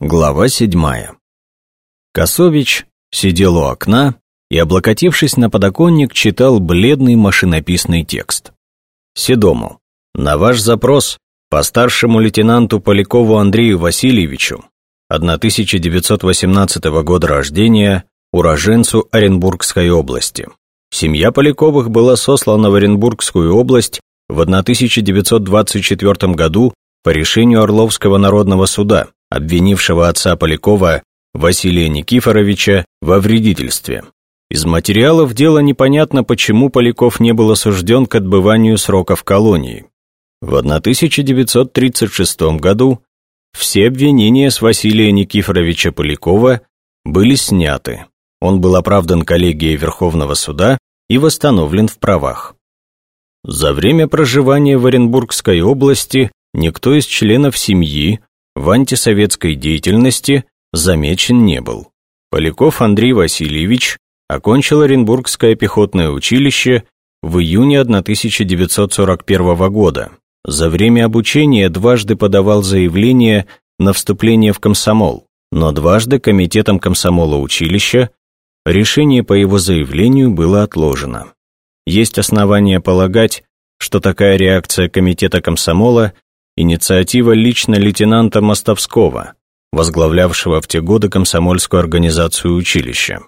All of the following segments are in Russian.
Глава седьмая. Косович сидел у окна и, облокотившись на подоконник, читал бледный машинописный текст. Седому. На ваш запрос по старшему лейтенанту Полякову Андрею Васильевичу, 1918 года рождения, уроженцу Оренбургской области. Семья Поляковых была сослана в Оренбургскую область в 1924 году по решению Орловского народного суда, обвинившего отца Полякова Василия Никифоровича во вредительстве. Из материалов дела непонятно, почему Поляков не был осужден к отбыванию срока в колонии. В 1936 году все обвинения с Василия Никифоровича Полякова были сняты. Он был оправдан коллегией Верховного суда и восстановлен в правах. За время проживания в Оренбургской области никто из членов семьи в антисоветской деятельности замечен не был. Поляков Андрей Васильевич окончил Оренбургское пехотное училище в июне 1941 года. За время обучения дважды подавал заявление на вступление в комсомол, но дважды комитетом комсомола училища решение по его заявлению было отложено. Есть основания полагать, что такая реакция комитета комсомола – инициатива лично лейтенанта Мостовского, возглавлявшего в те годы комсомольскую организацию училища.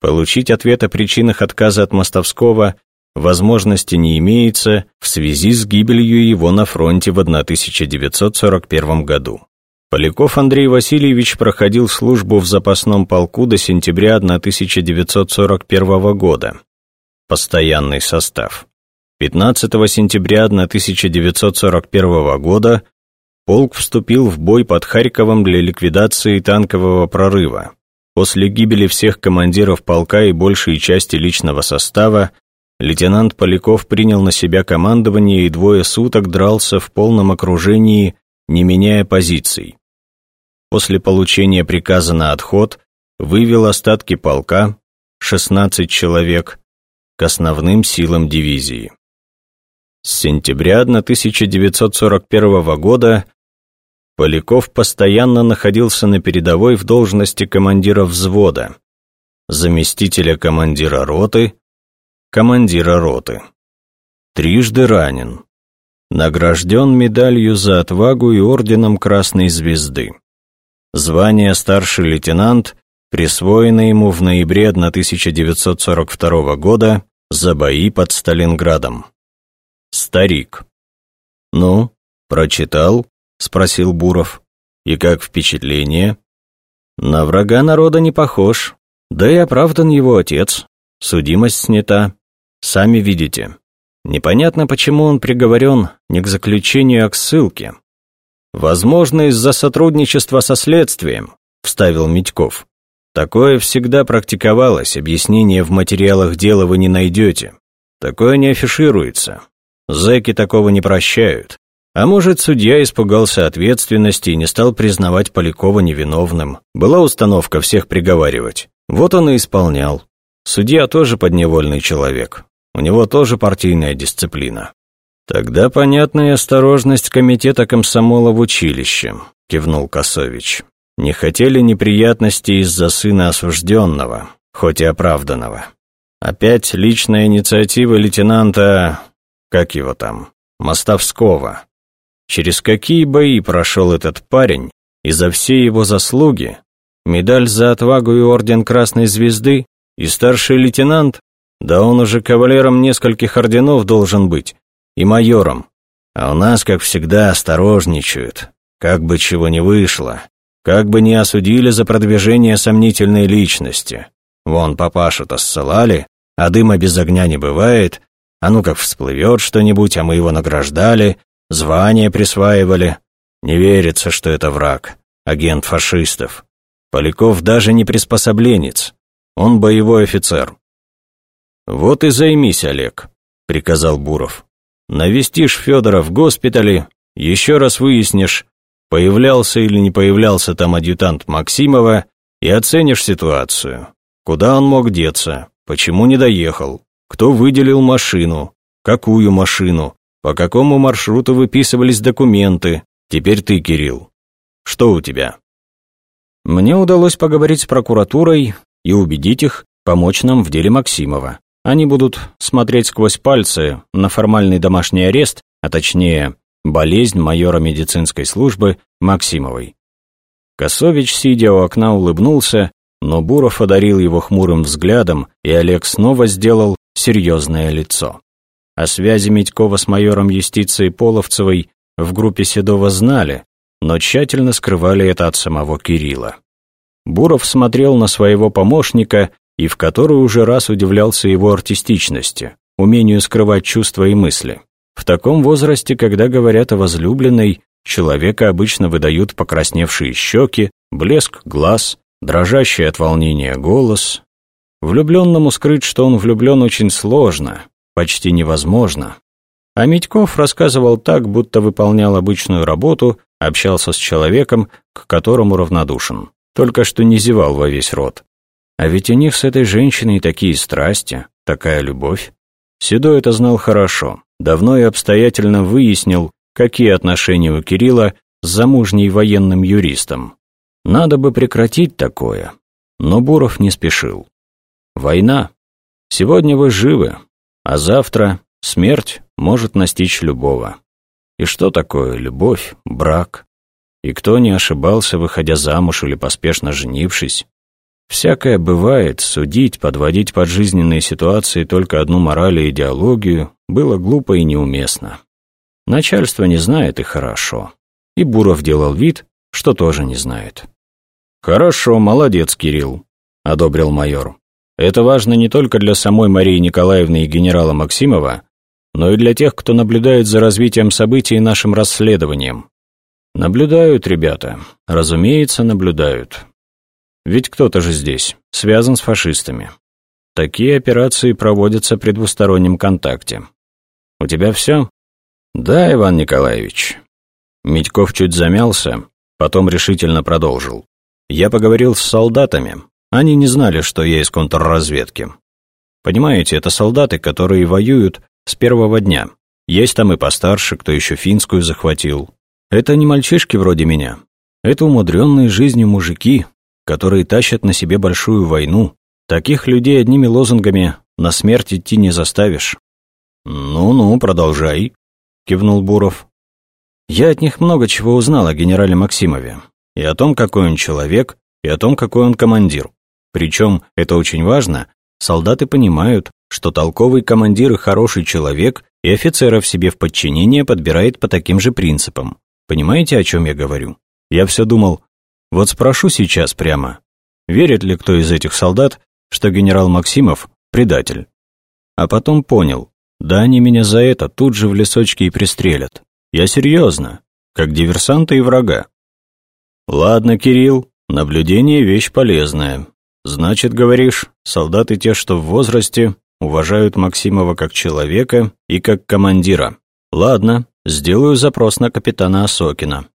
Получить ответ о причинах отказа от Мостовского возможности не имеется в связи с гибелью его на фронте в 1941 году. Поляков Андрей Васильевич проходил службу в запасном полку до сентября 1941 года. Постоянный состав. 15 сентября 1941 года полк вступил в бой под Харьковом для ликвидации танкового прорыва. После гибели всех командиров полка и большей части личного состава, лейтенант Поляков принял на себя командование и двое суток дрался в полном окружении, не меняя позиций. После получения приказа на отход вывел остатки полка, 16 человек, к основным силам дивизии. С сентября 1941 года Поляков постоянно находился на передовой в должности командира взвода, заместителя командира роты, командира роты. Трижды ранен. Награжден медалью за отвагу и орденом Красной Звезды. Звание старший лейтенант присвоено ему в ноябре 1942 года за бои под Сталинградом. Старик. «Ну, прочитал?» — спросил Буров. «И как впечатление?» «На врага народа не похож. Да и оправдан его отец. Судимость снята. Сами видите. Непонятно, почему он приговорен не к заключению, а к ссылке. Возможно, из-за сотрудничества со следствием», — вставил Митьков. «Такое всегда практиковалось, объяснения в материалах дела вы не найдете. Такое не афишируется. Зэки такого не прощают. А может, судья испугался ответственности и не стал признавать Полякова невиновным. Была установка всех приговаривать. Вот он и исполнял. Судья тоже подневольный человек. У него тоже партийная дисциплина. Тогда понятна и осторожность комитета комсомола в училище, кивнул Косович. Не хотели неприятностей из-за сына осужденного, хоть и оправданного. Опять личная инициатива лейтенанта как его там, Мостовского. Через какие бои прошел этот парень, и за все его заслуги, медаль за отвагу и орден Красной Звезды, и старший лейтенант, да он уже кавалером нескольких орденов должен быть, и майором. А у нас, как всегда, осторожничают, как бы чего не вышло, как бы не осудили за продвижение сомнительной личности. Вон папашу-то ссылали, а дыма без огня не бывает, а ну как всплывет что-нибудь, а мы его награждали, звание присваивали. Не верится, что это враг, агент фашистов. Поляков даже не приспособленец, он боевой офицер. «Вот и займись, Олег», — приказал Буров. «Навестишь Федора в госпитале, еще раз выяснишь, появлялся или не появлялся там адъютант Максимова, и оценишь ситуацию. Куда он мог деться, почему не доехал, кто выделил машину? Какую машину? По какому маршруту выписывались документы? Теперь ты, Кирилл. Что у тебя? Мне удалось поговорить с прокуратурой и убедить их помочь нам в деле Максимова. Они будут смотреть сквозь пальцы на формальный домашний арест, а точнее, болезнь майора медицинской службы Максимовой. Косович, сидя у окна, улыбнулся, но Буров одарил его хмурым взглядом, и Олег снова сделал серьезное лицо. О связи Митькова с майором юстиции Половцевой в группе Седова знали, но тщательно скрывали это от самого Кирилла. Буров смотрел на своего помощника и в который уже раз удивлялся его артистичности, умению скрывать чувства и мысли. В таком возрасте, когда говорят о возлюбленной, человека обычно выдают покрасневшие щеки, блеск глаз, дрожащий от волнения голос. Влюбленному скрыть, что он влюблен, очень сложно, почти невозможно. А Митьков рассказывал так, будто выполнял обычную работу, общался с человеком, к которому равнодушен. Только что не зевал во весь рот. А ведь у них с этой женщиной такие страсти, такая любовь. Седой это знал хорошо, давно и обстоятельно выяснил, какие отношения у Кирилла с замужней военным юристом. Надо бы прекратить такое, но Буров не спешил. Война. Сегодня вы живы, а завтра смерть может настичь любого. И что такое любовь, брак? И кто не ошибался, выходя замуж или поспешно женившись? Всякое бывает, судить, подводить под жизненные ситуации только одну мораль и идеологию было глупо и неуместно. Начальство не знает и хорошо. И Буров делал вид, что тоже не знает. «Хорошо, молодец, Кирилл», — одобрил майор. «Это важно не только для самой Марии Николаевны и генерала Максимова, но и для тех, кто наблюдает за развитием событий и нашим расследованием. Наблюдают ребята, разумеется, наблюдают. Ведь кто-то же здесь связан с фашистами. Такие операции проводятся при двустороннем контакте. У тебя все? Да, Иван Николаевич. Митьков чуть замялся, потом решительно продолжил. Я поговорил с солдатами. Они не знали, что я из контрразведки. Понимаете, это солдаты, которые воюют с первого дня. Есть там и постарше, кто еще финскую захватил. Это не мальчишки вроде меня. Это умудренные жизнью мужики, которые тащат на себе большую войну. Таких людей одними лозунгами на смерть идти не заставишь. «Ну-ну, продолжай», — кивнул Буров. «Я от них много чего узнал о генерале Максимове. И о том, какой он человек, и о том, какой он командир. Причем, это очень важно, солдаты понимают, что толковый командир и хороший человек и офицеров себе в подчинение подбирает по таким же принципам. Понимаете, о чем я говорю? Я все думал, вот спрошу сейчас прямо, верит ли кто из этих солдат, что генерал Максимов – предатель? А потом понял, да они меня за это тут же в лесочке и пристрелят. Я серьезно, как диверсанта и врага. Ладно, Кирилл, наблюдение – вещь полезная. Значит, говоришь, солдаты те, что в возрасте, уважают Максимова как человека и как командира. Ладно, сделаю запрос на капитана Осокина.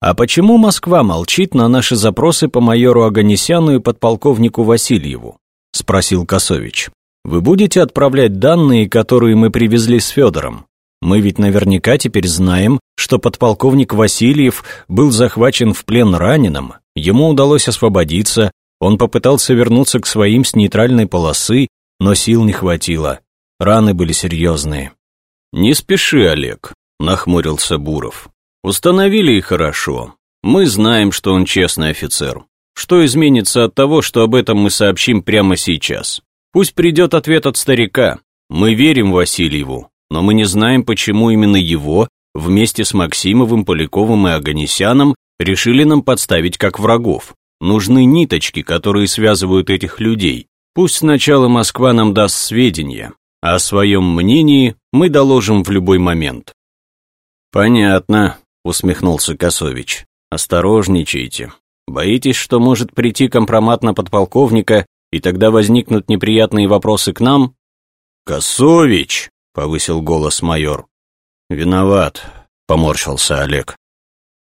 «А почему Москва молчит на наши запросы по майору Аганесяну и подполковнику Васильеву?» — спросил Косович. «Вы будете отправлять данные, которые мы привезли с Федором? Мы ведь наверняка теперь знаем, что подполковник Васильев был захвачен в плен раненым, ему удалось освободиться, он попытался вернуться к своим с нейтральной полосы, но сил не хватило. Раны были серьезные». «Не спеши, Олег», — нахмурился Буров. Установили и хорошо. Мы знаем, что он честный офицер. Что изменится от того, что об этом мы сообщим прямо сейчас? Пусть придет ответ от старика. Мы верим Васильеву, но мы не знаем, почему именно его, вместе с Максимовым, Поляковым и Аганесяном, решили нам подставить как врагов. Нужны ниточки, которые связывают этих людей. Пусть сначала Москва нам даст сведения, а о своем мнении мы доложим в любой момент. Понятно, усмехнулся Косович. «Осторожничайте. Боитесь, что может прийти компромат на подполковника, и тогда возникнут неприятные вопросы к нам?» «Косович!» — повысил голос майор. «Виноват», — поморщился Олег.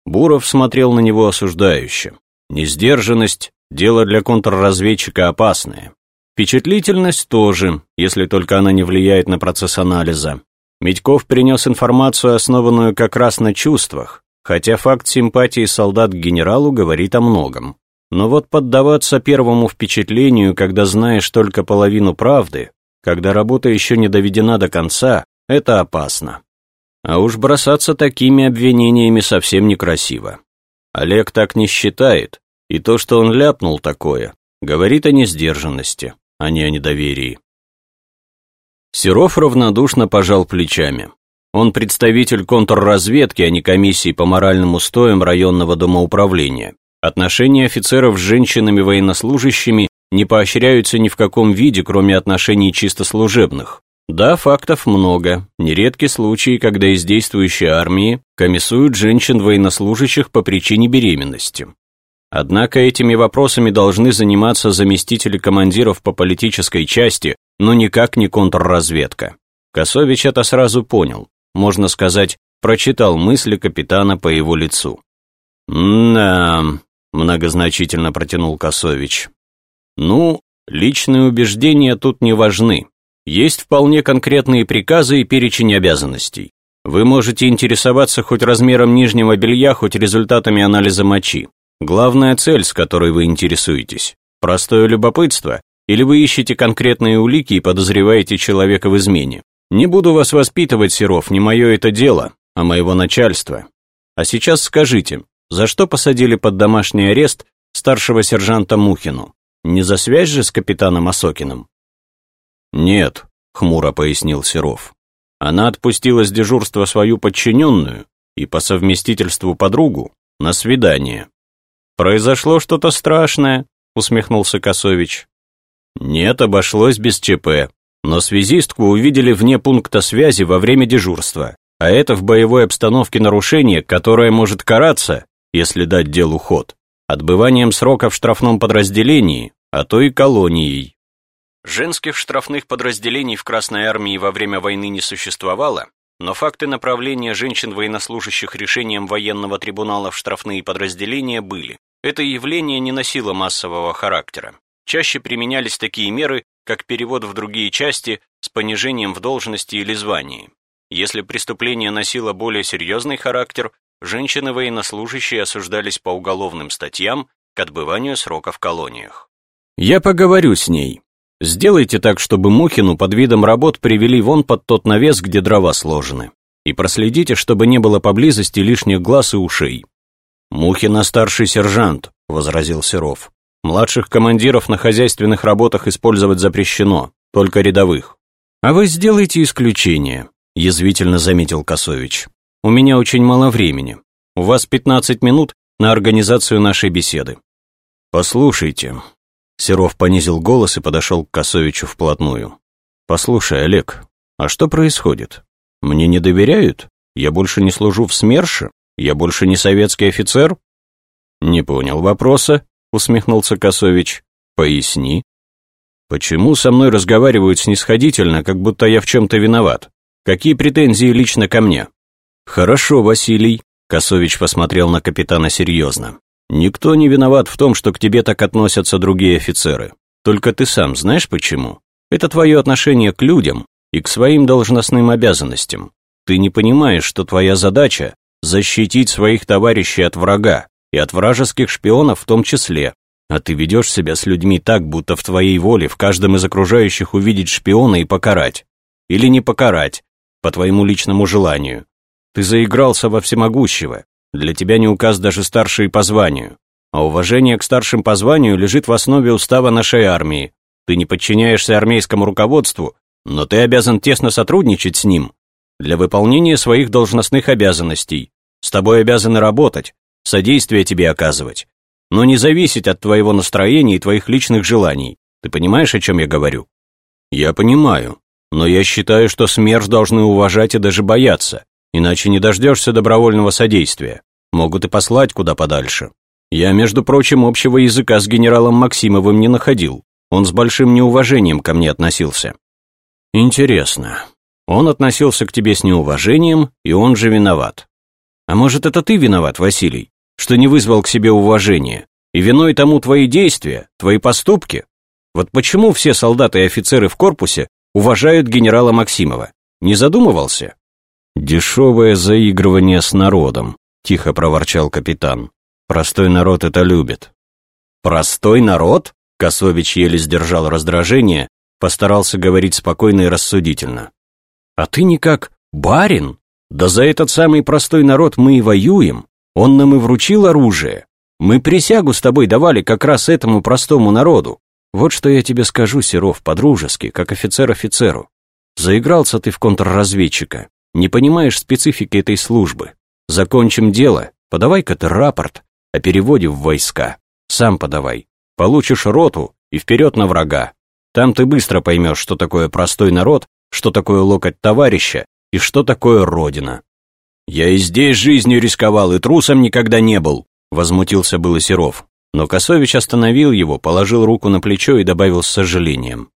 Буров смотрел на него осуждающе. Несдержанность — дело для контрразведчика опасное. Впечатлительность тоже, если только она не влияет на процесс анализа. Медьков принес информацию, основанную как раз на чувствах, хотя факт симпатии солдат к генералу говорит о многом. Но вот поддаваться первому впечатлению, когда знаешь только половину правды, когда работа еще не доведена до конца, это опасно. А уж бросаться такими обвинениями совсем некрасиво. Олег так не считает, и то, что он ляпнул такое, говорит о несдержанности, а не о недоверии. Серов равнодушно пожал плечами. Он представитель контрразведки, а не комиссии по моральным устоям районного домоуправления. Отношения офицеров с женщинами-военнослужащими не поощряются ни в каком виде, кроме отношений чисто служебных. Да, фактов много. Нередки случаи, когда из действующей армии комиссуют женщин-военнослужащих по причине беременности. Однако этими вопросами должны заниматься заместители командиров по политической части, но никак не контрразведка. Косович это сразу понял, можно сказать, прочитал мысли капитана по его лицу. «Да», — многозначительно протянул Косович. «Ну, личные убеждения тут не важны. Есть вполне конкретные приказы и перечень обязанностей. Вы можете интересоваться хоть размером нижнего белья, хоть результатами анализа мочи. Главная цель, с которой вы интересуетесь, простое любопытство, или вы ищете конкретные улики и подозреваете человека в измене. Не буду вас воспитывать, Серов, не мое это дело, а моего начальства. А сейчас скажите, за что посадили под домашний арест старшего сержанта Мухину? Не за связь же с капитаном Осокиным? Нет, хмуро пояснил Серов. Она отпустила с дежурства свою подчиненную и по совместительству подругу на свидание. «Произошло что-то страшное», — усмехнулся Косович. «Нет, обошлось без ЧП. Но связистку увидели вне пункта связи во время дежурства. А это в боевой обстановке нарушение, которое может караться, если дать делу ход, отбыванием срока в штрафном подразделении, а то и колонией. Женских штрафных подразделений в Красной армии во время войны не существовало, но факты направления женщин-военнослужащих решением военного трибунала в штрафные подразделения были. Это явление не носило массового характера. Чаще применялись такие меры, как перевод в другие части с понижением в должности или звании. Если преступление носило более серьезный характер, женщины-военнослужащие осуждались по уголовным статьям к отбыванию срока в колониях. «Я поговорю с ней. Сделайте так, чтобы Мухину под видом работ привели вон под тот навес, где дрова сложены. И проследите, чтобы не было поблизости лишних глаз и ушей. «Мухина старший сержант», — возразил Серов. «Младших командиров на хозяйственных работах использовать запрещено, только рядовых». «А вы сделайте исключение», — язвительно заметил Косович. «У меня очень мало времени. У вас 15 минут на организацию нашей беседы». «Послушайте». Серов понизил голос и подошел к Косовичу вплотную. «Послушай, Олег, а что происходит? Мне не доверяют? Я больше не служу в СМЕРШе?» Я больше не советский офицер?» «Не понял вопроса», — усмехнулся Косович. «Поясни». «Почему со мной разговаривают снисходительно, как будто я в чем-то виноват? Какие претензии лично ко мне?» «Хорошо, Василий», — Косович посмотрел на капитана серьезно. «Никто не виноват в том, что к тебе так относятся другие офицеры. Только ты сам знаешь почему? Это твое отношение к людям и к своим должностным обязанностям. Ты не понимаешь, что твоя задача защитить своих товарищей от врага, и от вражеских шпионов в том числе. А ты ведешь себя с людьми так, будто в твоей воле в каждом из окружающих увидеть шпиона и покарать. Или не покарать, по твоему личному желанию. Ты заигрался во всемогущего, для тебя не указ даже старший по званию. А уважение к старшим по званию лежит в основе устава нашей армии. Ты не подчиняешься армейскому руководству, но ты обязан тесно сотрудничать с ним, для выполнения своих должностных обязанностей. С тобой обязаны работать, содействие тебе оказывать, но не зависеть от твоего настроения и твоих личных желаний. Ты понимаешь, о чем я говорю? Я понимаю, но я считаю, что СМЕРШ должны уважать и даже бояться, иначе не дождешься добровольного содействия. Могут и послать куда подальше. Я, между прочим, общего языка с генералом Максимовым не находил. Он с большим неуважением ко мне относился. Интересно, он относился к тебе с неуважением, и он же виноват. А может, это ты виноват, Василий, что не вызвал к себе уважения, и виной тому твои действия, твои поступки? Вот почему все солдаты и офицеры в корпусе уважают генерала Максимова? Не задумывался? Дешевое заигрывание с народом, тихо проворчал капитан. Простой народ это любит. «Простой народ?» Косович еле сдержал раздражение, постарался говорить спокойно и рассудительно. «А ты никак барин? Да за этот самый простой народ мы и воюем. Он нам и вручил оружие. Мы присягу с тобой давали как раз этому простому народу. Вот что я тебе скажу, Серов, по-дружески, как офицер офицеру. Заигрался ты в контрразведчика. Не понимаешь специфики этой службы. Закончим дело. Подавай-ка ты рапорт о переводе в войска. Сам подавай. Получишь роту и вперед на врага. Там ты быстро поймешь, что такое простой народ, что такое локоть товарища и что такое родина. Я и здесь жизнью рисковал, и трусом никогда не был, возмутился было Серов. Но Косович остановил его, положил руку на плечо и добавил с сожалением.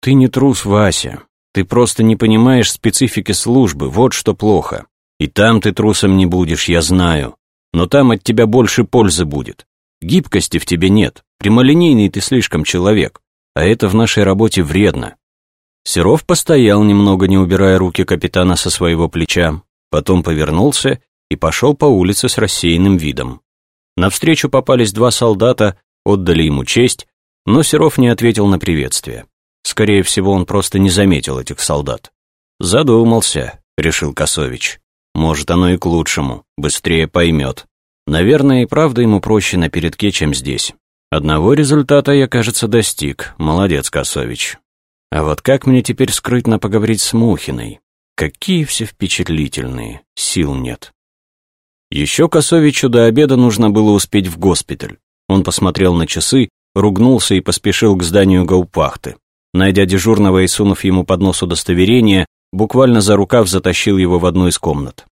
«Ты не трус, Вася. Ты просто не понимаешь специфики службы, вот что плохо. И там ты трусом не будешь, я знаю. Но там от тебя больше пользы будет. Гибкости в тебе нет, прямолинейный ты слишком человек, а это в нашей работе вредно». Серов постоял немного, не убирая руки капитана со своего плеча, потом повернулся и пошел по улице с рассеянным видом. Навстречу попались два солдата, отдали ему честь, но Серов не ответил на приветствие. Скорее всего, он просто не заметил этих солдат. «Задумался», — решил Косович. «Может, оно и к лучшему, быстрее поймет. Наверное, и правда ему проще на передке, чем здесь. Одного результата я, кажется, достиг. Молодец, Косович. А вот как мне теперь скрытно поговорить с Мухиной? Какие все впечатлительные, сил нет». Еще Косовичу до обеда нужно было успеть в госпиталь. Он посмотрел на часы, ругнулся и поспешил к зданию Гаупахты. Найдя дежурного и сунув ему под нос удостоверение, буквально за рукав затащил его в одну из комнат.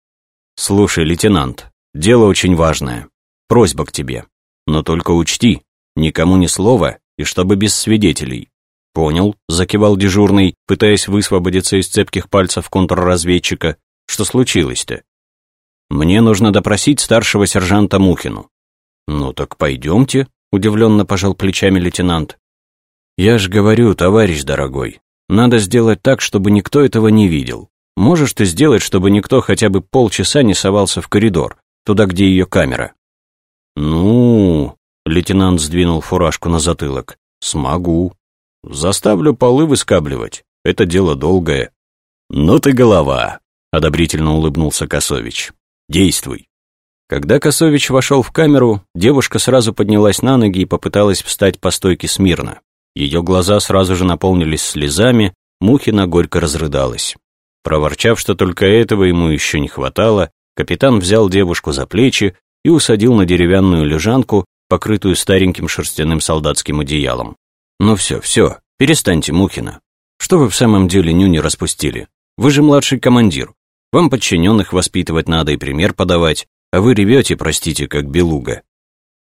«Слушай, лейтенант, дело очень важное. Просьба к тебе. Но только учти, никому ни слова и чтобы без свидетелей». «Понял», — закивал дежурный, пытаясь высвободиться из цепких пальцев контрразведчика. «Что случилось-то?» Мне нужно допросить старшего сержанта Мухину. Ну так пойдемте, удивленно пожал плечами лейтенант. Я ж говорю, товарищ дорогой, надо сделать так, чтобы никто этого не видел. Можешь ты сделать, чтобы никто хотя бы полчаса не совался в коридор, туда, где ее камера? Ну, лейтенант сдвинул фуражку на затылок. Смогу. Заставлю полы выскабливать. Это дело долгое. Ну ты голова, одобрительно улыбнулся Косович. Действуй». Когда Косович вошел в камеру, девушка сразу поднялась на ноги и попыталась встать по стойке смирно. Ее глаза сразу же наполнились слезами, Мухина горько разрыдалась. Проворчав, что только этого ему еще не хватало, капитан взял девушку за плечи и усадил на деревянную лежанку, покрытую стареньким шерстяным солдатским одеялом. «Ну все, все, перестаньте, Мухина. Что вы в самом деле нюни распустили? Вы же младший командир. Вам подчиненных воспитывать надо и пример подавать, а вы ревете, простите, как белуга».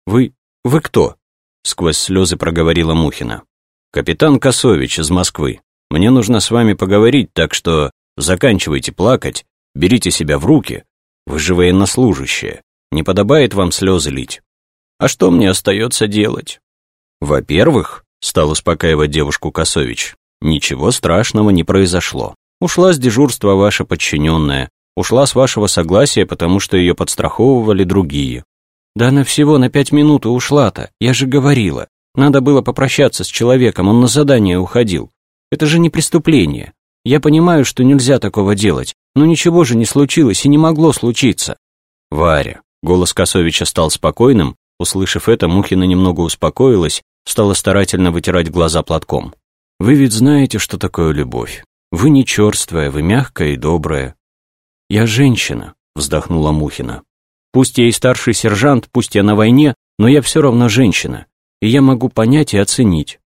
«Вы... вы кто?» — сквозь слезы проговорила Мухина. «Капитан Косович из Москвы. Мне нужно с вами поговорить, так что заканчивайте плакать, берите себя в руки. Вы же военнослужащие. Не подобает вам слезы лить. А что мне остается делать?» «Во-первых», — стал успокаивать девушку Косович, «ничего страшного не произошло. Ушла с дежурства ваша подчиненная, ушла с вашего согласия, потому что ее подстраховывали другие. Да она всего на пять минут ушла-то, я же говорила. Надо было попрощаться с человеком, он на задание уходил. Это же не преступление. Я понимаю, что нельзя такого делать, но ничего же не случилось и не могло случиться. Варя. Голос Косовича стал спокойным, услышав это, Мухина немного успокоилась, стала старательно вытирать глаза платком. Вы ведь знаете, что такое любовь. Вы не черствая, вы мягкая и добрая. Я женщина, вздохнула Мухина. Пусть я и старший сержант, пусть я на войне, но я все равно женщина, и я могу понять и оценить.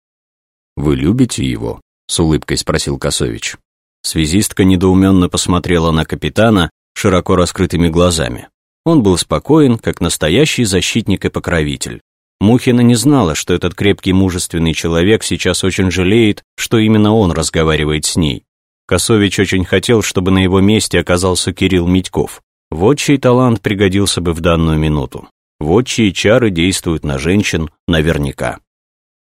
Вы любите его? С улыбкой спросил Косович. Связистка недоуменно посмотрела на капитана широко раскрытыми глазами. Он был спокоен, как настоящий защитник и покровитель. Мухина не знала, что этот крепкий мужественный человек сейчас очень жалеет, что именно он разговаривает с ней. Косович очень хотел, чтобы на его месте оказался Кирилл Митьков. Вот чей талант пригодился бы в данную минуту. Вот чьи чары действуют на женщин наверняка.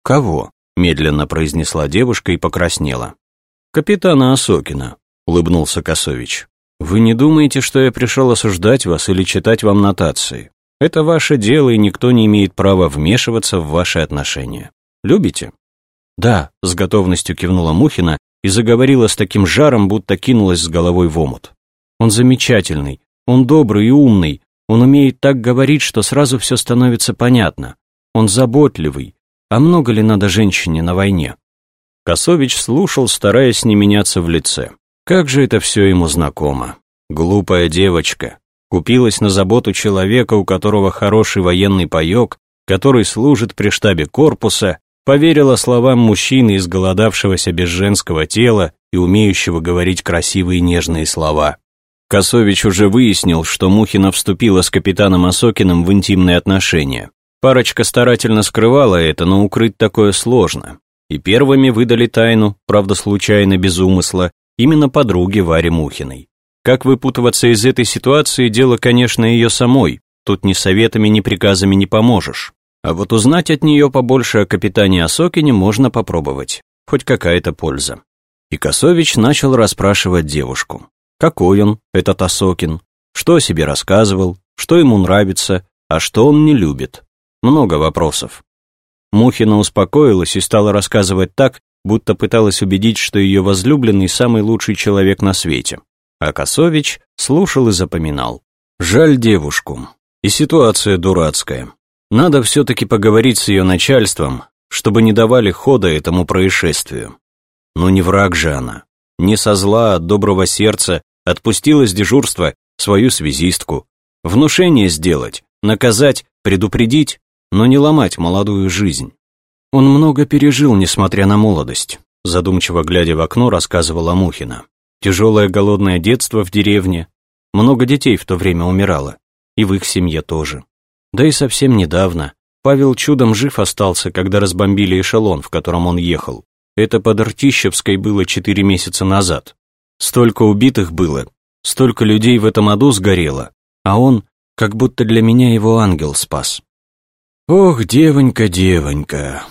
«Кого?» — медленно произнесла девушка и покраснела. «Капитана Осокина», — улыбнулся Косович. «Вы не думаете, что я пришел осуждать вас или читать вам нотации? Это ваше дело, и никто не имеет права вмешиваться в ваши отношения. Любите?» «Да», — с готовностью кивнула Мухина и заговорила с таким жаром, будто кинулась с головой в омут. «Он замечательный, он добрый и умный, он умеет так говорить, что сразу все становится понятно. Он заботливый. А много ли надо женщине на войне?» Косович слушал, стараясь не меняться в лице. Как же это все ему знакомо. Глупая девочка. Купилась на заботу человека, у которого хороший военный паек, который служит при штабе корпуса, поверила словам мужчины, изголодавшегося без женского тела и умеющего говорить красивые нежные слова. Косович уже выяснил, что Мухина вступила с капитаном Осокиным в интимные отношения. Парочка старательно скрывала это, но укрыть такое сложно. И первыми выдали тайну, правда случайно, без умысла, именно подруги Варе Мухиной. Как выпутываться из этой ситуации, дело, конечно, ее самой, тут ни советами, ни приказами не поможешь. А вот узнать от нее побольше о капитане Осокине можно попробовать, хоть какая-то польза. И Косович начал расспрашивать девушку. Какой он, этот Осокин? Что о себе рассказывал? Что ему нравится? А что он не любит? Много вопросов. Мухина успокоилась и стала рассказывать так, будто пыталась убедить, что ее возлюбленный самый лучший человек на свете. А Косович слушал и запоминал. Жаль девушку. И ситуация дурацкая. Надо все-таки поговорить с ее начальством, чтобы не давали хода этому происшествию. Но не враг же она не со зла, от доброго сердца, отпустила с дежурства свою связистку. Внушение сделать, наказать, предупредить, но не ломать молодую жизнь. Он много пережил, несмотря на молодость, задумчиво глядя в окно, рассказывала Мухина. Тяжелое голодное детство в деревне, много детей в то время умирало, и в их семье тоже. Да и совсем недавно Павел чудом жив остался, когда разбомбили эшелон, в котором он ехал. Это под Ртищевской было четыре месяца назад. Столько убитых было, столько людей в этом аду сгорело, а он, как будто для меня его ангел спас. «Ох, девонька, девонька!»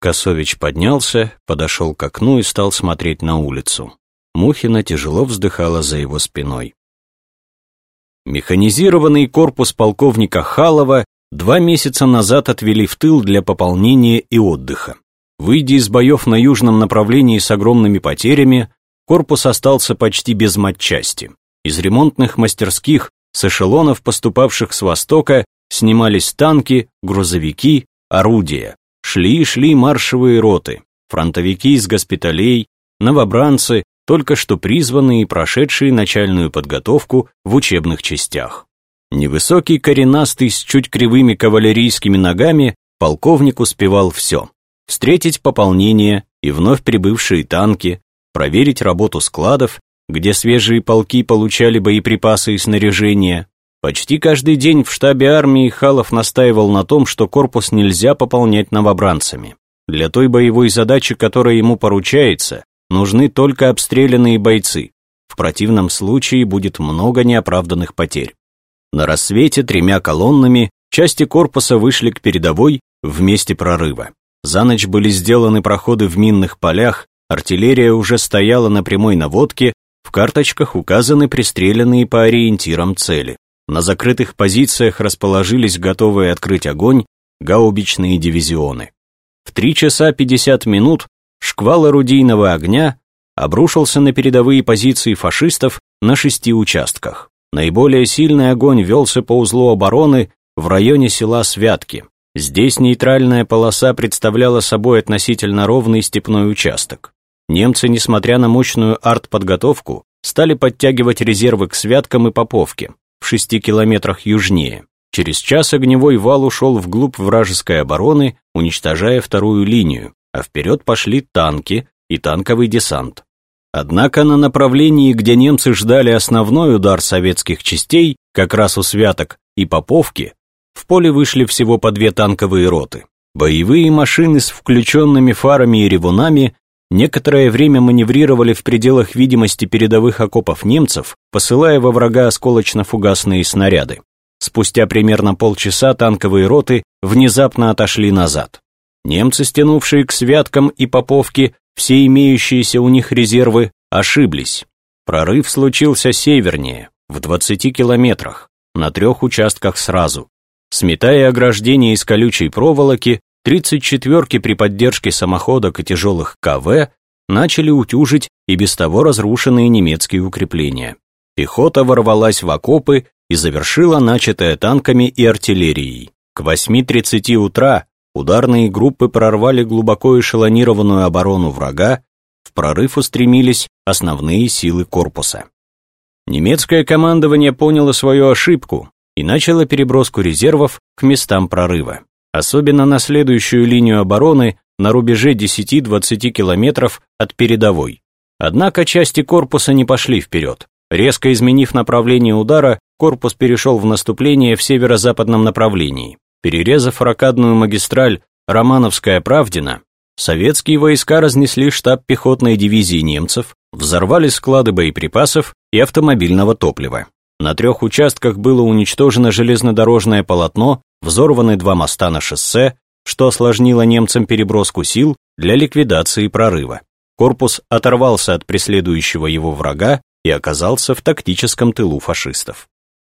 Косович поднялся, подошел к окну и стал смотреть на улицу. Мухина тяжело вздыхала за его спиной. Механизированный корпус полковника Халова два месяца назад отвели в тыл для пополнения и отдыха. Выйдя из боев на южном направлении с огромными потерями, корпус остался почти без матчасти. Из ремонтных мастерских, с эшелонов, поступавших с востока, снимались танки, грузовики, орудия. Шли и шли маршевые роты, фронтовики из госпиталей, новобранцы, только что призванные и прошедшие начальную подготовку в учебных частях. Невысокий коренастый с чуть кривыми кавалерийскими ногами полковник успевал все встретить пополнение и вновь прибывшие танки, проверить работу складов, где свежие полки получали боеприпасы и снаряжение. Почти каждый день в штабе армии Халов настаивал на том, что корпус нельзя пополнять новобранцами. Для той боевой задачи, которая ему поручается, нужны только обстрелянные бойцы. В противном случае будет много неоправданных потерь. На рассвете тремя колоннами части корпуса вышли к передовой в месте прорыва. За ночь были сделаны проходы в минных полях, артиллерия уже стояла на прямой наводке, в карточках указаны пристреленные по ориентирам цели. На закрытых позициях расположились готовые открыть огонь гаубичные дивизионы. В 3 часа 50 минут шквал орудийного огня обрушился на передовые позиции фашистов на шести участках. Наиболее сильный огонь велся по узлу обороны в районе села Святки. Здесь нейтральная полоса представляла собой относительно ровный степной участок. Немцы, несмотря на мощную артподготовку, стали подтягивать резервы к Святкам и Поповке, в шести километрах южнее. Через час огневой вал ушел вглубь вражеской обороны, уничтожая вторую линию, а вперед пошли танки и танковый десант. Однако на направлении, где немцы ждали основной удар советских частей, как раз у Святок и Поповки, в поле вышли всего по две танковые роты. Боевые машины с включенными фарами и ревунами некоторое время маневрировали в пределах видимости передовых окопов немцев, посылая во врага осколочно-фугасные снаряды. Спустя примерно полчаса танковые роты внезапно отошли назад. Немцы, стянувшие к святкам и поповке все имеющиеся у них резервы, ошиблись. Прорыв случился севернее, в 20 километрах, на трех участках сразу. Сметая ограждение из колючей проволоки, 34-ки при поддержке самоходок и тяжелых КВ начали утюжить и без того разрушенные немецкие укрепления. Пехота ворвалась в окопы и завершила начатое танками и артиллерией. К 8.30 утра ударные группы прорвали глубоко эшелонированную оборону врага, в прорыв устремились основные силы корпуса. Немецкое командование поняло свою ошибку и начало переброску резервов к местам прорыва, особенно на следующую линию обороны на рубеже 10-20 километров от передовой. Однако части корпуса не пошли вперед. Резко изменив направление удара, корпус перешел в наступление в северо-западном направлении. Перерезав ракадную магистраль Романовская-Правдина, советские войска разнесли штаб пехотной дивизии немцев, взорвали склады боеприпасов и автомобильного топлива. На трех участках было уничтожено железнодорожное полотно, взорваны два моста на шоссе, что осложнило немцам переброску сил для ликвидации прорыва. Корпус оторвался от преследующего его врага и оказался в тактическом тылу фашистов.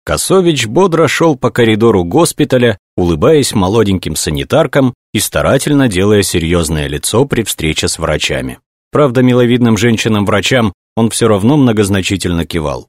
Косович бодро шел по коридору госпиталя, улыбаясь молоденьким санитаркам и старательно делая серьезное лицо при встрече с врачами. Правда, миловидным женщинам-врачам он все равно многозначительно кивал.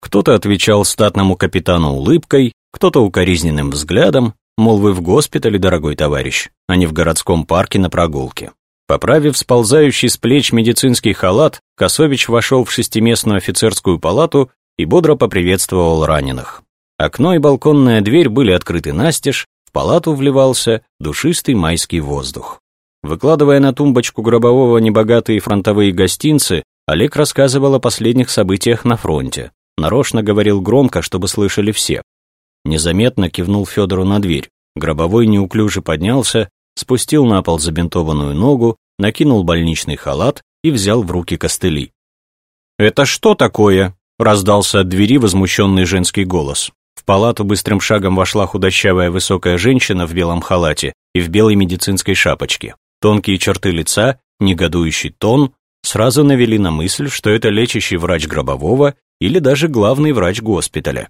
Кто-то отвечал статному капитану улыбкой, кто-то укоризненным взглядом, мол, вы в госпитале, дорогой товарищ, а не в городском парке на прогулке. Поправив сползающий с плеч медицинский халат, Косович вошел в шестиместную офицерскую палату и бодро поприветствовал раненых. Окно и балконная дверь были открыты настежь, в палату вливался душистый майский воздух. Выкладывая на тумбочку гробового небогатые фронтовые гостинцы, Олег рассказывал о последних событиях на фронте. Нарочно говорил громко, чтобы слышали все. Незаметно кивнул Федору на дверь. Гробовой неуклюже поднялся, спустил на пол забинтованную ногу, накинул больничный халат и взял в руки костыли. «Это что такое?» — раздался от двери возмущенный женский голос. В палату быстрым шагом вошла худощавая высокая женщина в белом халате и в белой медицинской шапочке. Тонкие черты лица, негодующий тон сразу навели на мысль, что это лечащий врач гробового или даже главный врач госпиталя.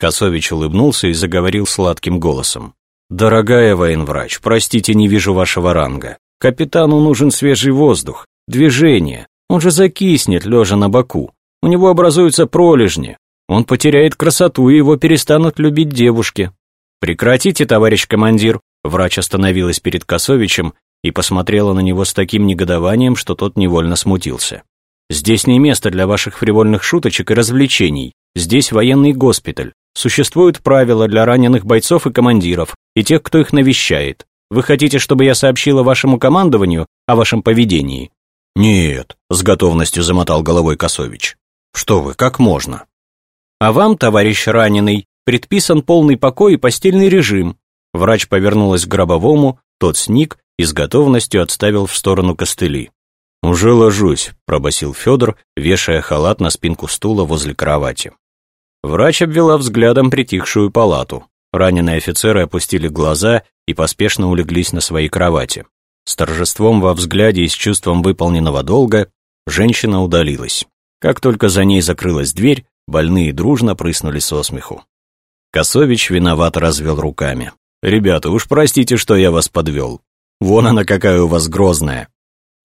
Косович улыбнулся и заговорил сладким голосом. «Дорогая военврач, простите, не вижу вашего ранга. Капитану нужен свежий воздух, движение. Он же закиснет, лежа на боку. У него образуются пролежни. Он потеряет красоту, и его перестанут любить девушки». «Прекратите, товарищ командир!» Врач остановилась перед Косовичем и посмотрела на него с таким негодованием, что тот невольно смутился. «Здесь не место для ваших фривольных шуточек и развлечений. Здесь военный госпиталь. Существуют правила для раненых бойцов и командиров, и тех, кто их навещает. Вы хотите, чтобы я сообщила вашему командованию о вашем поведении?» «Нет», — с готовностью замотал головой Косович. «Что вы, как можно?» «А вам, товарищ раненый, предписан полный покой и постельный режим». Врач повернулась к гробовому, тот сник и с готовностью отставил в сторону костыли. «Уже ложусь», — пробасил Федор, вешая халат на спинку стула возле кровати. Врач обвела взглядом притихшую палату. Раненые офицеры опустили глаза и поспешно улеглись на свои кровати. С торжеством во взгляде и с чувством выполненного долга женщина удалилась. Как только за ней закрылась дверь, больные дружно прыснули со смеху. Косович виновато развел руками. «Ребята, уж простите, что я вас подвел. Вон она какая у вас грозная».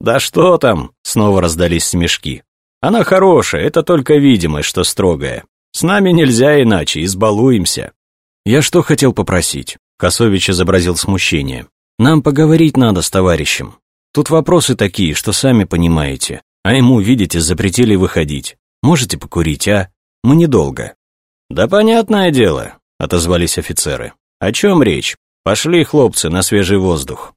«Да что там?» — снова раздались смешки. «Она хорошая, это только видимость, что строгая. С нами нельзя иначе, избалуемся». «Я что хотел попросить?» — Косович изобразил смущение. «Нам поговорить надо с товарищем. Тут вопросы такие, что сами понимаете. А ему, видите, запретили выходить. Можете покурить, а? Мы недолго». «Да понятное дело», — отозвались офицеры. «О чем речь? Пошли, хлопцы, на свежий воздух».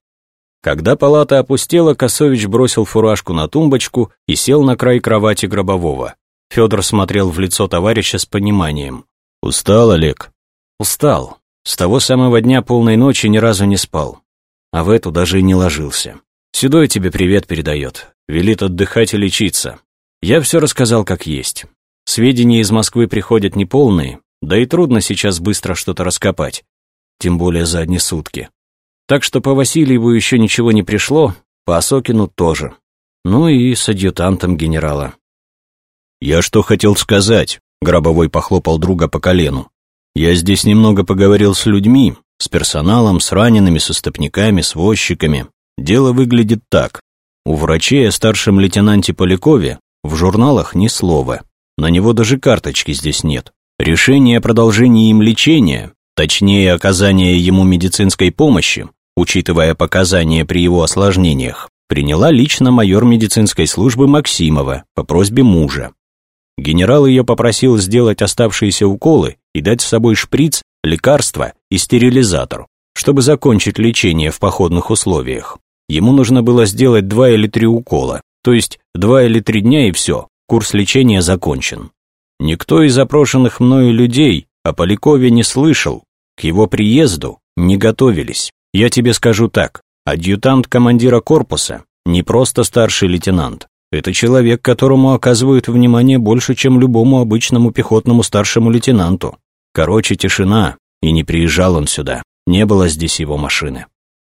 Когда палата опустела, Косович бросил фуражку на тумбочку и сел на край кровати гробового. Федор смотрел в лицо товарища с пониманием. «Устал, Олег?» «Устал. С того самого дня полной ночи ни разу не спал. А в эту даже и не ложился. Седой тебе привет передает. Велит отдыхать и лечиться. Я все рассказал как есть. Сведения из Москвы приходят неполные, да и трудно сейчас быстро что-то раскопать. Тем более за одни сутки. Так что по Васильеву еще ничего не пришло, по Осокину тоже. Ну и с адъютантом генерала. «Я что хотел сказать?» — Гробовой похлопал друга по колену. «Я здесь немного поговорил с людьми, С персоналом, с ранеными, со стопниками, с возчиками. Дело выглядит так. У врачей о старшем лейтенанте Полякове в журналах ни слова. На него даже карточки здесь нет. Решение о продолжении им лечения, точнее оказания ему медицинской помощи, учитывая показания при его осложнениях, приняла лично майор медицинской службы Максимова по просьбе мужа. Генерал ее попросил сделать оставшиеся уколы и дать с собой шприц, лекарства и стерилизатор, чтобы закончить лечение в походных условиях. Ему нужно было сделать два или три укола, то есть два или три дня и все, курс лечения закончен. Никто из запрошенных мною людей о Полякове не слышал, к его приезду не готовились. Я тебе скажу так, Адъютант командира корпуса не просто старший лейтенант. Это человек, которому оказывают внимание больше, чем любому обычному пехотному старшему лейтенанту. Короче, тишина, и не приезжал он сюда. Не было здесь его машины.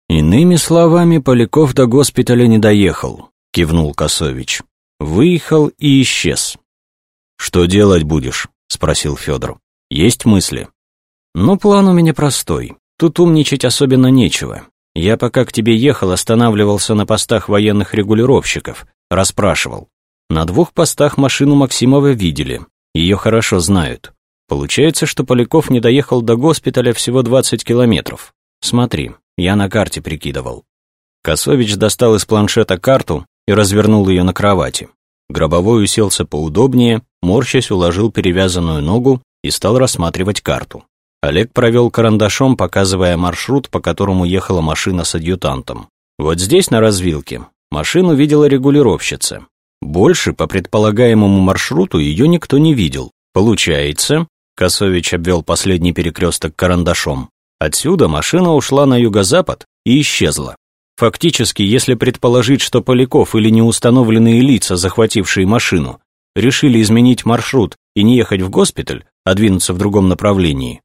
Иными словами, Поляков до госпиталя не доехал, кивнул Косович. Выехал и исчез. Что делать будешь? спросил Федор. Есть мысли? Ну, план у меня простой. Тут умничать особенно нечего. Я пока к тебе ехал, останавливался на постах военных регулировщиков, расспрашивал. На двух постах машину Максимова видели, ее хорошо знают. Получается, что Поляков не доехал до госпиталя всего 20 километров. Смотри, я на карте прикидывал. Косович достал из планшета карту и развернул ее на кровати. Гробовой уселся поудобнее, морщась уложил перевязанную ногу и стал рассматривать карту. Олег провел карандашом, показывая маршрут, по которому ехала машина с адъютантом. Вот здесь, на развилке, машину видела регулировщица. Больше, по предполагаемому маршруту, ее никто не видел. Получается, Косович обвел последний перекресток карандашом, отсюда машина ушла на юго-запад и исчезла. Фактически, если предположить, что Поляков или неустановленные лица, захватившие машину, решили изменить маршрут и не ехать в госпиталь, а двинуться в другом направлении,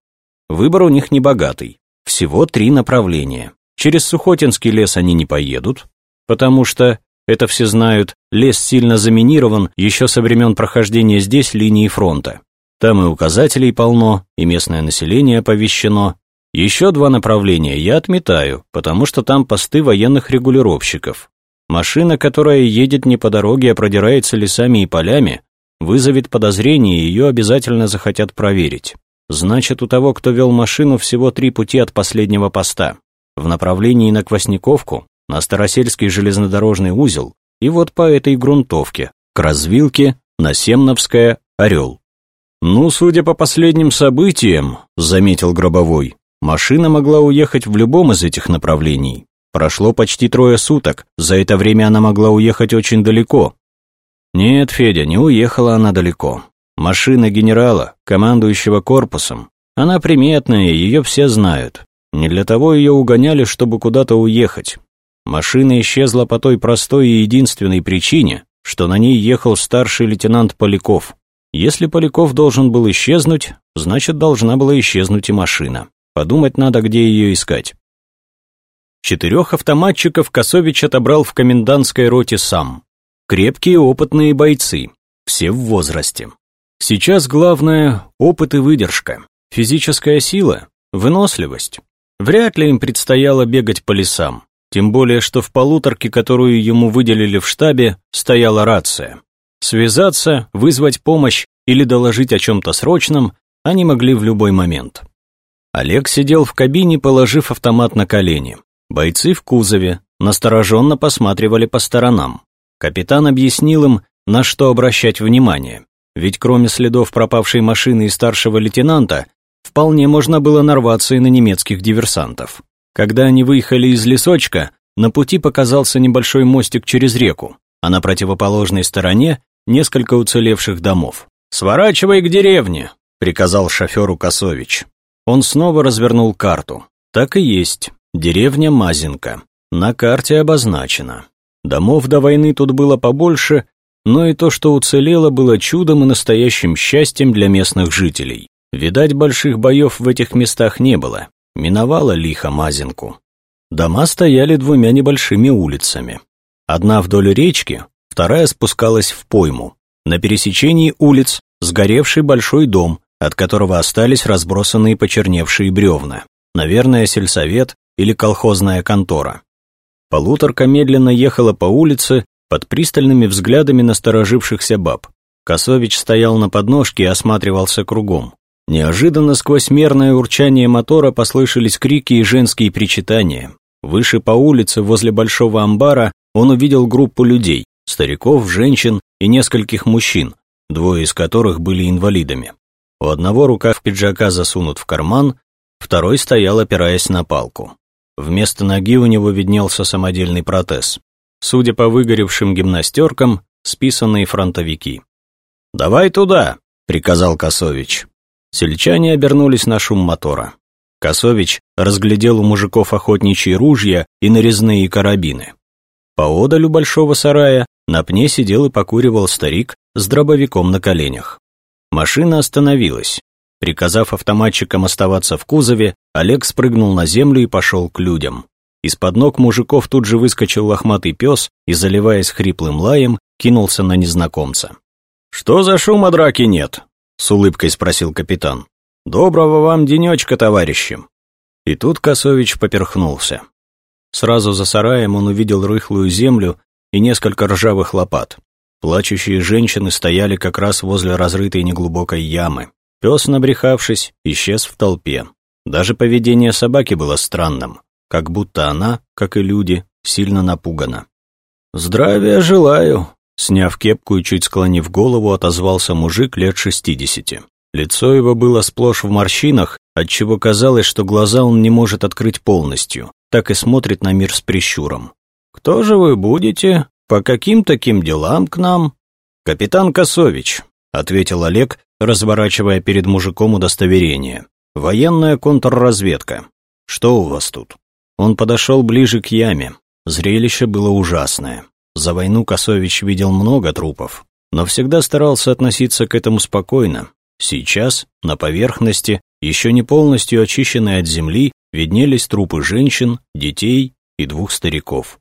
Выбор у них небогатый. Всего три направления. Через Сухотинский лес они не поедут, потому что, это все знают, лес сильно заминирован еще со времен прохождения здесь линии фронта. Там и указателей полно, и местное население оповещено. Еще два направления я отметаю, потому что там посты военных регулировщиков. Машина, которая едет не по дороге, а продирается лесами и полями, вызовет подозрение, и ее обязательно захотят проверить. Значит, у того, кто вел машину, всего три пути от последнего поста. В направлении на Квасниковку, на Старосельский железнодорожный узел и вот по этой грунтовке, к развилке, на Семновское, Орел. «Ну, судя по последним событиям», — заметил Гробовой, машина могла уехать в любом из этих направлений. Прошло почти трое суток, за это время она могла уехать очень далеко. Нет, Федя, не уехала она далеко. Машина генерала, командующего корпусом. Она приметная, ее все знают. Не для того ее угоняли, чтобы куда-то уехать. Машина исчезла по той простой и единственной причине, что на ней ехал старший лейтенант Поляков. Если Поляков должен был исчезнуть, значит, должна была исчезнуть и машина. Подумать надо, где ее искать. Четырех автоматчиков Косович отобрал в комендантской роте сам. Крепкие опытные бойцы, все в возрасте. Сейчас главное – опыт и выдержка, физическая сила, выносливость. Вряд ли им предстояло бегать по лесам, тем более, что в полуторке, которую ему выделили в штабе, стояла рация. Связаться, вызвать помощь или доложить о чем-то срочном они могли в любой момент. Олег сидел в кабине, положив автомат на колени. Бойцы в кузове настороженно посматривали по сторонам. Капитан объяснил им, на что обращать внимание. Ведь кроме следов пропавшей машины и старшего лейтенанта, вполне можно было нарваться и на немецких диверсантов. Когда они выехали из лесочка, на пути показался небольшой мостик через реку, а на противоположной стороне несколько уцелевших домов. «Сворачивай к деревне», — приказал шоферу Косович. Он снова развернул карту. Так и есть, деревня Мазинка. На карте обозначено. Домов до войны тут было побольше, но и то, что уцелело, было чудом и настоящим счастьем для местных жителей. Видать, больших боев в этих местах не было. Миновала лихо Мазинку. Дома стояли двумя небольшими улицами. Одна вдоль речки, вторая спускалась в пойму. На пересечении улиц сгоревший большой дом, от которого остались разбросанные почерневшие бревна. наверное, сельсовет или колхозная контора. Полуторка медленно ехала по улице под пристальными взглядами насторожившихся баб. Косович стоял на подножке и осматривался кругом. Неожиданно сквозь мерное урчание мотора послышались крики и женские причитания. Выше по улице, возле большого амбара, он увидел группу людей, стариков, женщин и нескольких мужчин, двое из которых были инвалидами. У одного рукав пиджака засунут в карман, второй стоял, опираясь на палку. Вместо ноги у него виднелся самодельный протез. Судя по выгоревшим гимнастеркам, списанные фронтовики. «Давай туда!» — приказал Косович. Сельчане обернулись на шум мотора. Косович разглядел у мужиков охотничьи ружья и нарезные карабины. Поодаль у большого сарая на пне сидел и покуривал старик с дробовиком на коленях. Машина остановилась. Приказав автоматчикам оставаться в кузове, Олег спрыгнул на землю и пошел к людям. Из-под ног мужиков тут же выскочил лохматый пес и, заливаясь хриплым лаем, кинулся на незнакомца. «Что за шума драки нет?» — с улыбкой спросил капитан. «Доброго вам денечка, товарищи!» И тут Косович поперхнулся. Сразу за сараем он увидел рыхлую землю и несколько ржавых лопат. Плачущие женщины стояли как раз возле разрытой неглубокой ямы. Пес, набрехавшись, исчез в толпе. Даже поведение собаки было странным, как будто она, как и люди, сильно напугана. «Здравия желаю!» Сняв кепку и чуть склонив голову, отозвался мужик лет шестидесяти. Лицо его было сплошь в морщинах, отчего казалось, что глаза он не может открыть полностью, так и смотрит на мир с прищуром. «Кто же вы будете? По каким таким делам к нам?» «Капитан Косович», — ответил Олег, разворачивая перед мужиком удостоверение. «Военная контрразведка. Что у вас тут?» Он подошел ближе к яме. Зрелище было ужасное. За войну Косович видел много трупов, но всегда старался относиться к этому спокойно. Сейчас, на поверхности, еще не полностью очищенной от земли, виднелись трупы женщин, детей и двух стариков.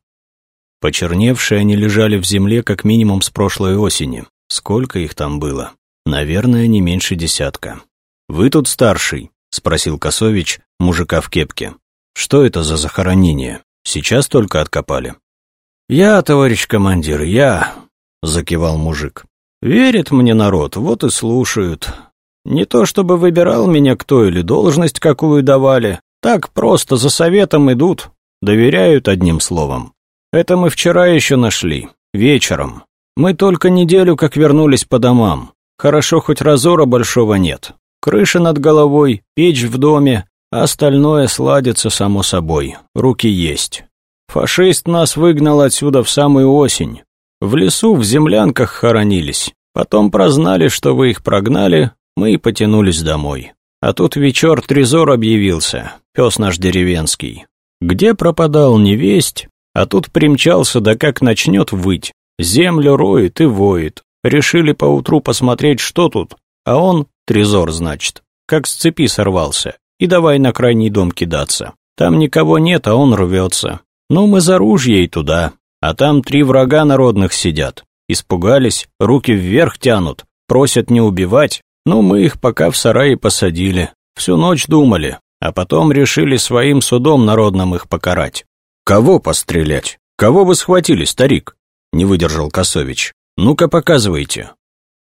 Почерневшие они лежали в земле как минимум с прошлой осени. Сколько их там было? Наверное, не меньше десятка. «Вы тут старший?» — спросил Косович, мужика в кепке. «Что это за захоронение? Сейчас только откопали». «Я, товарищ командир, я», — закивал мужик. «Верит мне народ, вот и слушают. Не то чтобы выбирал меня кто или должность какую давали, так просто за советом идут, доверяют одним словом. Это мы вчера еще нашли, вечером. Мы только неделю как вернулись по домам. Хорошо, хоть разора большого нет. Крыша над головой, печь в доме, остальное сладится само собой, руки есть. Фашист нас выгнал отсюда в самую осень. В лесу, в землянках хоронились. Потом прознали, что вы их прогнали, мы и потянулись домой. А тут вечер Трезор объявился, пес наш деревенский. Где пропадал невесть, а тут примчался, да как начнет выть. Землю роет и воет. Решили поутру посмотреть, что тут, а он, Трезор, значит, как с цепи сорвался, и давай на крайний дом кидаться. Там никого нет, а он рвется. Ну, мы за ружье и туда, а там три врага народных сидят. Испугались, руки вверх тянут, просят не убивать, ну, мы их пока в сарае посадили. Всю ночь думали, а потом решили своим судом народным их покарать. Кого пострелять? Кого вы схватили, старик? Не выдержал Косович. Ну-ка, показывайте.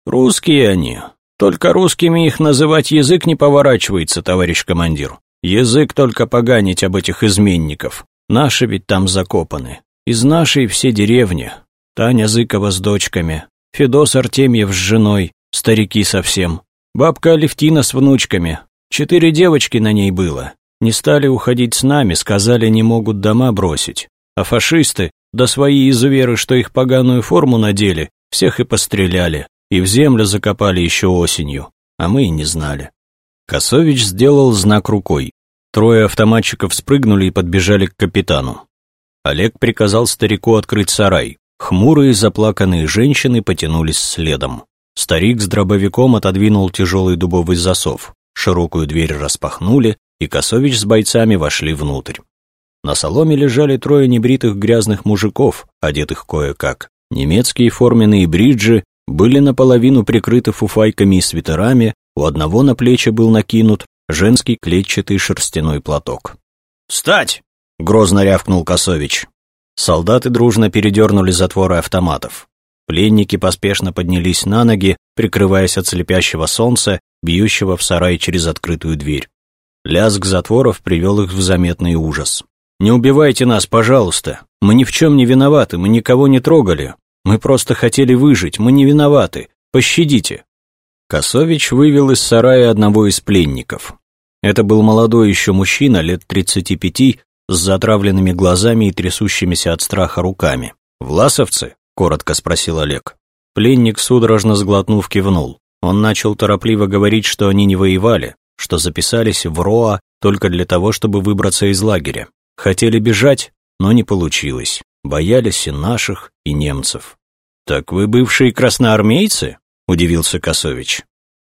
Русские они. Только русскими их называть язык не поворачивается, товарищ командир. Язык только поганить об этих изменников. Наши ведь там закопаны. Из нашей все деревни. Таня Зыкова с дочками, Федос Артемьев с женой, старики совсем. Бабка Алевтина с внучками. Четыре девочки на ней было. Не стали уходить с нами, сказали, не могут дома бросить. А фашисты, да свои изуверы, что их поганую форму надели, всех и постреляли, и в землю закопали еще осенью, а мы и не знали. Косович сделал знак рукой. Трое автоматчиков спрыгнули и подбежали к капитану. Олег приказал старику открыть сарай. Хмурые заплаканные женщины потянулись следом. Старик с дробовиком отодвинул тяжелый дубовый засов. Широкую дверь распахнули, и Косович с бойцами вошли внутрь. На соломе лежали трое небритых грязных мужиков, одетых кое-как. Немецкие форменные бриджи были наполовину прикрыты фуфайками и свитерами, у одного на плечи был накинут женский клетчатый шерстяной платок. «Встать!» — грозно рявкнул Косович. Солдаты дружно передернули затворы автоматов. Пленники поспешно поднялись на ноги, прикрываясь от слепящего солнца, бьющего в сарай через открытую дверь. Лязг затворов привел их в заметный ужас. «Не убивайте нас, пожалуйста. Мы ни в чем не виноваты, мы никого не трогали. Мы просто хотели выжить, мы не виноваты. Пощадите». Косович вывел из сарая одного из пленников. Это был молодой еще мужчина, лет 35, с затравленными глазами и трясущимися от страха руками. «Власовцы?» коротко спросил Олег. Пленник, судорожно сглотнув, кивнул. Он начал торопливо говорить, что они не воевали, что записались в РОА только для того, чтобы выбраться из лагеря. Хотели бежать, но не получилось. Боялись и наших, и немцев. «Так вы бывшие красноармейцы?» – удивился Косович.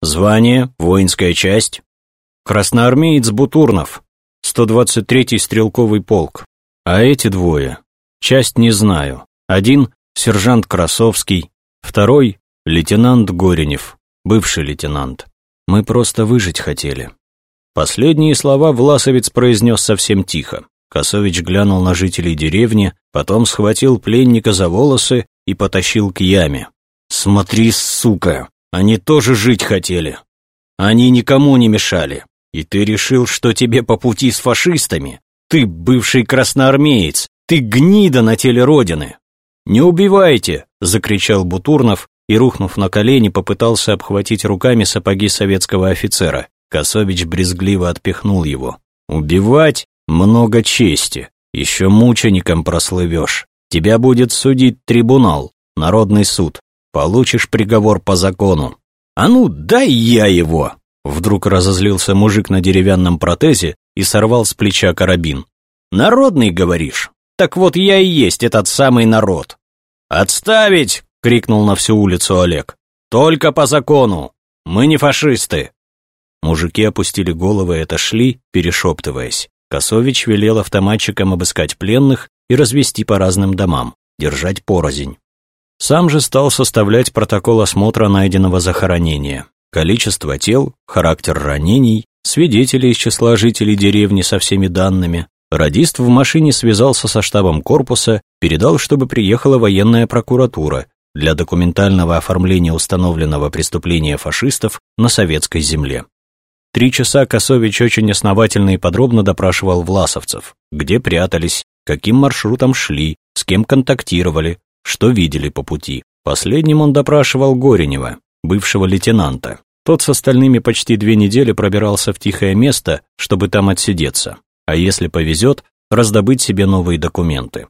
«Звание, воинская часть?» «Красноармеец Бутурнов, 123-й стрелковый полк. А эти двое? Часть не знаю. Один сержант Красовский, второй — лейтенант Горенев, бывший лейтенант. Мы просто выжить хотели. Последние слова Власовец произнес совсем тихо. Косович глянул на жителей деревни, потом схватил пленника за волосы и потащил к яме. «Смотри, сука, они тоже жить хотели. Они никому не мешали. И ты решил, что тебе по пути с фашистами? Ты бывший красноармеец, ты гнида на теле Родины. «Не убивайте!» – закричал Бутурнов и, рухнув на колени, попытался обхватить руками сапоги советского офицера. Косович брезгливо отпихнул его. «Убивать? Много чести. Еще мучеником прослывешь. Тебя будет судить трибунал, народный суд. Получишь приговор по закону». «А ну, дай я его!» Вдруг разозлился мужик на деревянном протезе и сорвал с плеча карабин. «Народный, говоришь? Так вот я и есть этот самый народ. «Отставить!» — крикнул на всю улицу Олег. «Только по закону! Мы не фашисты!» Мужики опустили головы и отошли, перешептываясь. Косович велел автоматчикам обыскать пленных и развести по разным домам, держать порознь. Сам же стал составлять протокол осмотра найденного захоронения. Количество тел, характер ранений, свидетели из числа жителей деревни со всеми данными, Радист в машине связался со штабом корпуса, передал, чтобы приехала военная прокуратура для документального оформления установленного преступления фашистов на советской земле. Три часа Косович очень основательно и подробно допрашивал власовцев, где прятались, каким маршрутом шли, с кем контактировали, что видели по пути. Последним он допрашивал Горенева, бывшего лейтенанта. Тот с остальными почти две недели пробирался в тихое место, чтобы там отсидеться а если повезет, раздобыть себе новые документы.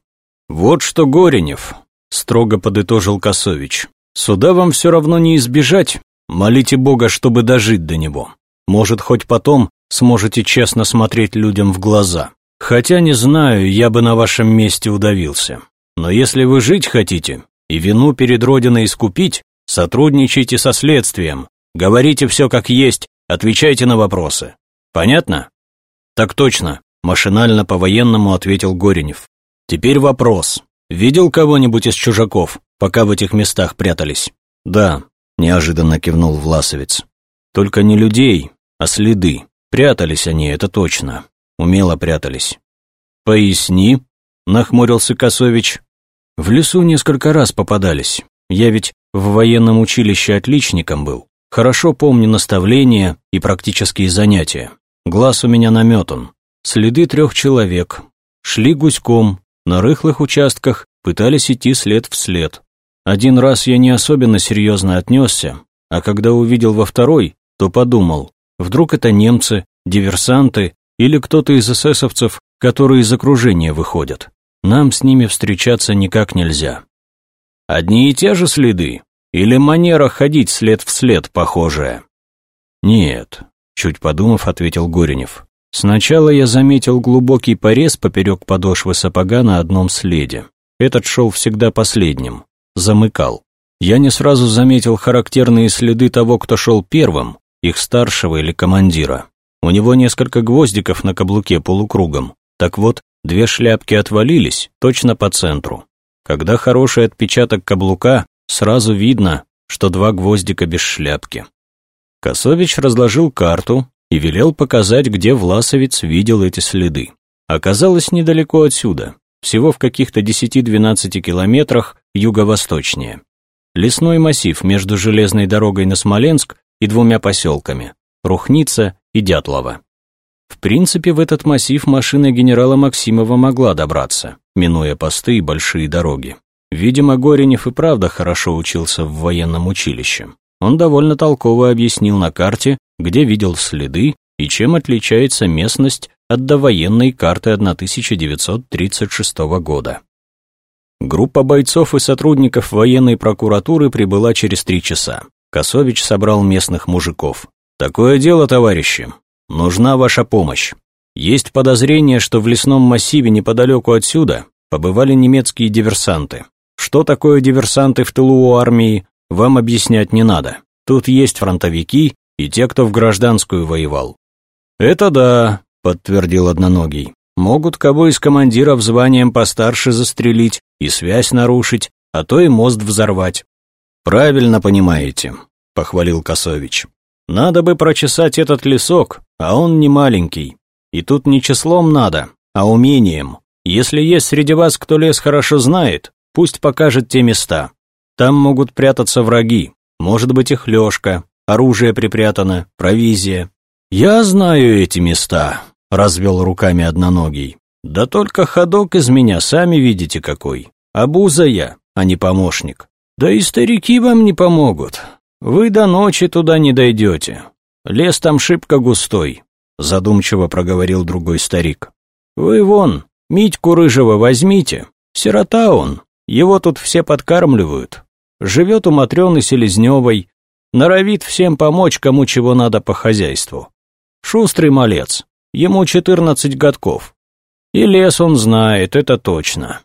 «Вот что, Горенев», — строго подытожил Косович, «суда вам все равно не избежать, молите Бога, чтобы дожить до него. Может, хоть потом сможете честно смотреть людям в глаза. Хотя, не знаю, я бы на вашем месте удавился. Но если вы жить хотите и вину перед Родиной искупить, сотрудничайте со следствием, говорите все как есть, отвечайте на вопросы. Понятно? Так точно. Машинально по-военному ответил Горенев. Теперь вопрос. Видел кого-нибудь из чужаков, пока в этих местах прятались? Да, неожиданно кивнул Власовец. Только не людей, а следы. Прятались они, это точно. Умело прятались. Поясни, нахмурился Косович. В лесу несколько раз попадались. Я ведь в военном училище отличником был. Хорошо помню наставления и практические занятия. Глаз у меня наметан. Следы трех человек. Шли гуськом, на рыхлых участках пытались идти след в след. Один раз я не особенно серьезно отнесся, а когда увидел во второй, то подумал, вдруг это немцы, диверсанты или кто-то из эсэсовцев, которые из окружения выходят. Нам с ними встречаться никак нельзя. Одни и те же следы? Или манера ходить след в след похожая? Нет, чуть подумав, ответил Горенев. Сначала я заметил глубокий порез поперек подошвы сапога на одном следе. Этот шел всегда последним, замыкал. Я не сразу заметил характерные следы того, кто шел первым, их старшего или командира. У него несколько гвоздиков на каблуке полукругом. Так вот, две шляпки отвалились, точно по центру. Когда хороший отпечаток каблука, сразу видно, что два гвоздика без шляпки. Косович разложил карту, и велел показать, где Власовец видел эти следы. Оказалось недалеко отсюда, всего в каких-то 10-12 километрах юго-восточнее. Лесной массив между железной дорогой на Смоленск и двумя поселками – Рухница и Дятлова. В принципе, в этот массив машина генерала Максимова могла добраться, минуя посты и большие дороги. Видимо, Горенев и правда хорошо учился в военном училище. Он довольно толково объяснил на карте, где видел следы и чем отличается местность от довоенной карты 1936 года. Группа бойцов и сотрудников военной прокуратуры прибыла через три часа. Косович собрал местных мужиков. «Такое дело, товарищи. Нужна ваша помощь. Есть подозрение, что в лесном массиве неподалеку отсюда побывали немецкие диверсанты. Что такое диверсанты в тылу у армии, вам объяснять не надо. Тут есть фронтовики и те, кто в гражданскую воевал. Это да, подтвердил одноногий. Могут кого из командиров званием постарше застрелить и связь нарушить, а то и мост взорвать. Правильно понимаете, похвалил Косович. Надо бы прочесать этот лесок, а он не маленький. И тут не числом надо, а умением. Если есть среди вас кто лес хорошо знает, пусть покажет те места. Там могут прятаться враги, может быть их лёжка, оружие припрятано, провизия. Я знаю эти места, развел руками одноногий. Да только ходок из меня, сами видите какой. Обуза я, а не помощник. Да и старики вам не помогут. «Вы до ночи туда не дойдете. Лес там шибко густой», — задумчиво проговорил другой старик. «Вы вон, Митьку Рыжего возьмите. Сирота он, его тут все подкармливают. Живет у Матрёны Селезневой, норовит всем помочь, кому чего надо по хозяйству. Шустрый малец, ему четырнадцать годков. И лес он знает, это точно.